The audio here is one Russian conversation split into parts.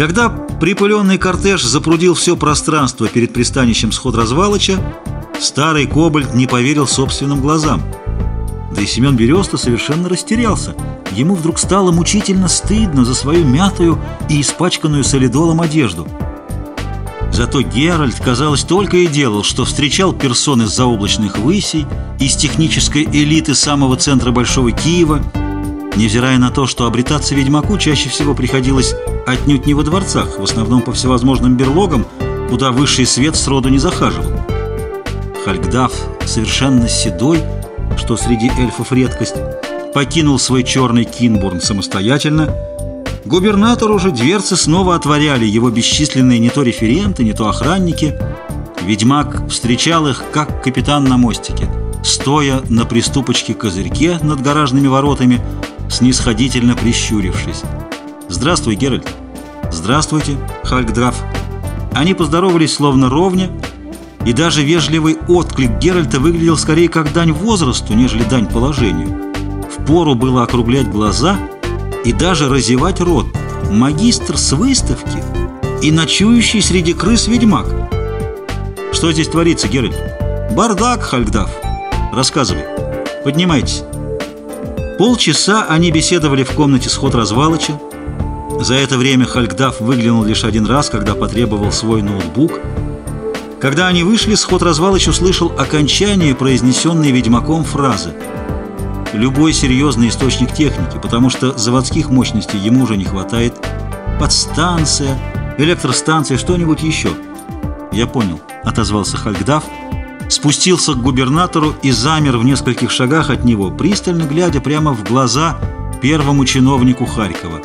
Когда припыленный кортеж запрудил все пространство перед пристанищем сход-развалыча, старый кобальт не поверил собственным глазам. Да и Семен Береста совершенно растерялся. Ему вдруг стало мучительно стыдно за свою мятую и испачканную солидолом одежду. Зато Геральт, казалось, только и делал, что встречал персон из заоблачных высей, из технической элиты самого центра Большого Киева, невзирая на то, что обретаться ведьмаку чаще всего приходилось отнюдь не во дворцах, в основном по всевозможным берлогам, куда высший свет сроду не захаживал. Хальгдаф, совершенно седой, что среди эльфов редкость, покинул свой черный кинбурн самостоятельно. Губернатору же дверцы снова отворяли его бесчисленные не то референты, не то охранники. Ведьмак встречал их, как капитан на мостике, стоя на приступочке-козырьке над гаражными воротами, снисходительно прищурившись. «Здравствуй, Геральт!» «Здравствуйте, Хальгдраф!» Они поздоровались словно ровня, и даже вежливый отклик Геральта выглядел скорее как дань возрасту, нежели дань положению. Впору было округлять глаза и даже разевать рот. Магистр с выставки и ночующий среди крыс ведьмак. Что здесь творится, Геральт? Бардак, Хальгдав. Рассказывай. Поднимайтесь. Полчаса они беседовали в комнате сход развалыча. За это время Хальгдав выглянул лишь один раз, когда потребовал свой ноутбук. Когда они вышли, сход развалыч услышал окончание произнесенной ведьмаком фразы. Любой серьезный источник техники, потому что заводских мощностей ему уже не хватает. Подстанция, электростанция, что-нибудь еще. «Я понял», — отозвался Хальгдав, — спустился к губернатору и замер в нескольких шагах от него, пристально глядя прямо в глаза первому чиновнику Харькова.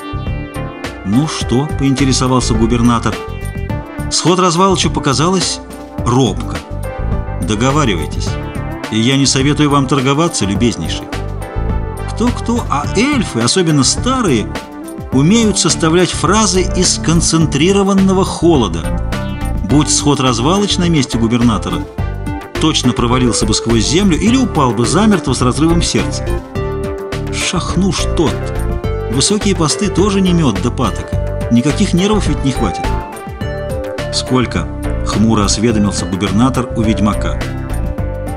«Ну что?» — поинтересовался губернатор. Сход развалчу показалось робко. «Договаривайтесь, и я не советую вам торговаться, любезнейший. Кто-кто, а эльфы, особенно старые, умеют составлять фразы из концентрированного холода. Будь сход развалыч на месте губернатора — точно провалился бы сквозь землю или упал бы замертво с разрывом сердца. Шахнуш тот. Высокие посты тоже не мед да патока. Никаких нервов ведь не хватит. «Сколько?» — хмуро осведомился губернатор у ведьмака.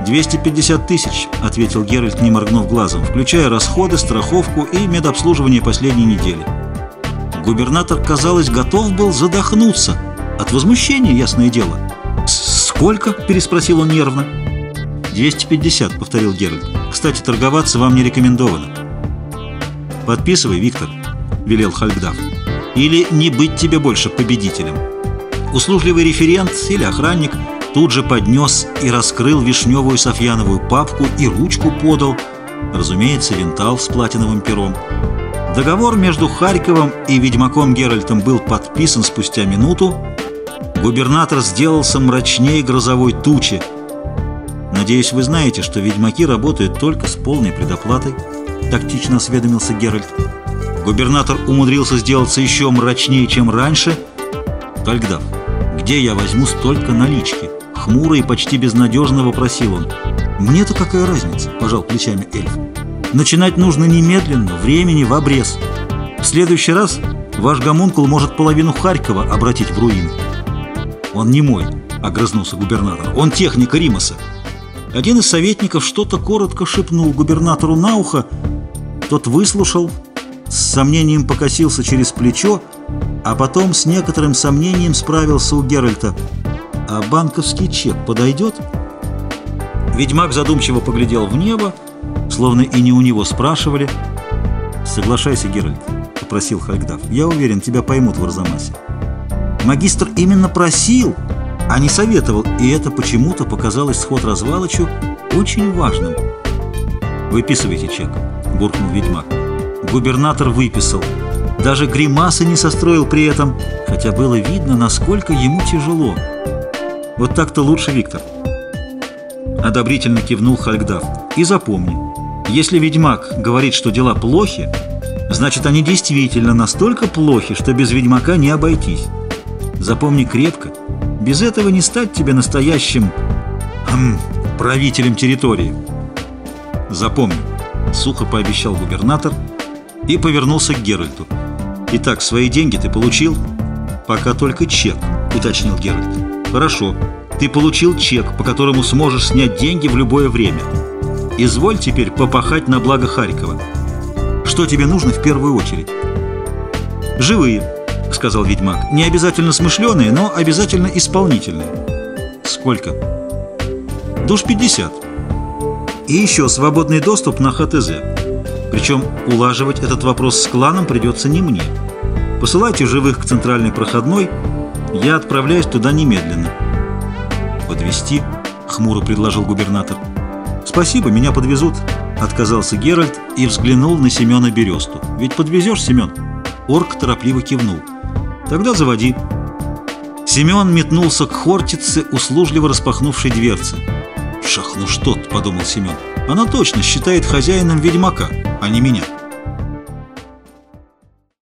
«250 тысяч», — ответил Геральт, не моргнув глазом, включая расходы, страховку и медобслуживание последней недели. Губернатор, казалось, готов был задохнуться. От возмущения, ясное дело. «Сколько?» – переспросил он нервно. «250», – повторил Геральт. «Кстати, торговаться вам не рекомендовано». «Подписывай, Виктор», – велел Хальгдав. «Или не быть тебе больше победителем». Услужливый референт или охранник тут же поднес и раскрыл вишневую софьяновую папку и ручку подал, разумеется, винтал с платиновым пером. Договор между Харьковом и ведьмаком Геральтом был подписан спустя минуту, Губернатор сделался мрачнее грозовой тучи. «Надеюсь, вы знаете, что ведьмаки работают только с полной предоплатой», — тактично осведомился Геральт. Губернатор умудрился сделаться еще мрачнее, чем раньше. «Кальгдав, где я возьму столько налички?» Хмуро и почти безнадежно вопросил он. «Мне-то какая разница?» – пожал плечами эльф. «Начинать нужно немедленно, времени в обрез. В следующий раз ваш гомункул может половину Харькова обратить в руины». «Он не мой», — огрызнулся губернатор. «Он техник Римаса». Один из советников что-то коротко шепнул губернатору на ухо. Тот выслушал, с сомнением покосился через плечо, а потом с некоторым сомнением справился у Геральта. «А банковский чек подойдет?» Ведьмак задумчиво поглядел в небо, словно и не у него спрашивали. «Соглашайся, Геральт», — попросил Хальгдав. «Я уверен, тебя поймут в Арзамасе». Магистр именно просил, а не советовал, и это почему-то показалось сход развалочу очень важным. «Выписывайте чек», — буркнул ведьмак. Губернатор выписал. Даже гримасы не состроил при этом, хотя было видно, насколько ему тяжело. «Вот так-то лучше, Виктор». Одобрительно кивнул Хальгдав. «И запомни, если ведьмак говорит, что дела плохи, значит, они действительно настолько плохи, что без ведьмака не обойтись». Запомни крепко, без этого не стать тебе настоящим эм, правителем территории. Запомни, сухо пообещал губернатор и повернулся к Геральту. Итак, свои деньги ты получил? «Пока только чек», — уточнил Геральт. «Хорошо. Ты получил чек, по которому сможешь снять деньги в любое время. Изволь теперь попахать на благо Харькова. Что тебе нужно в первую очередь?» «Живые», — сказал ведьмак. «Не обязательно смышленые, но обязательно исполнительные». «Сколько?» «Душ 50. И еще свободный доступ на ХТЗ. Причем улаживать этот вопрос с кланом придется не мне. Посылайте живых к центральной проходной, я отправляюсь туда немедленно». «Подвезти?» — хмуро предложил губернатор. «Спасибо, меня подвезут», — отказался Геральт и взглянул на Семена Бересту. «Ведь подвезешь, Семен?» Орк торопливо кивнул. «Тогда заводи». Семен метнулся к Хортице, услужливо распахнувшей дверцы. «Шах, ну что -то», — подумал Семен. «Она точно считает хозяином ведьмака, а не меня».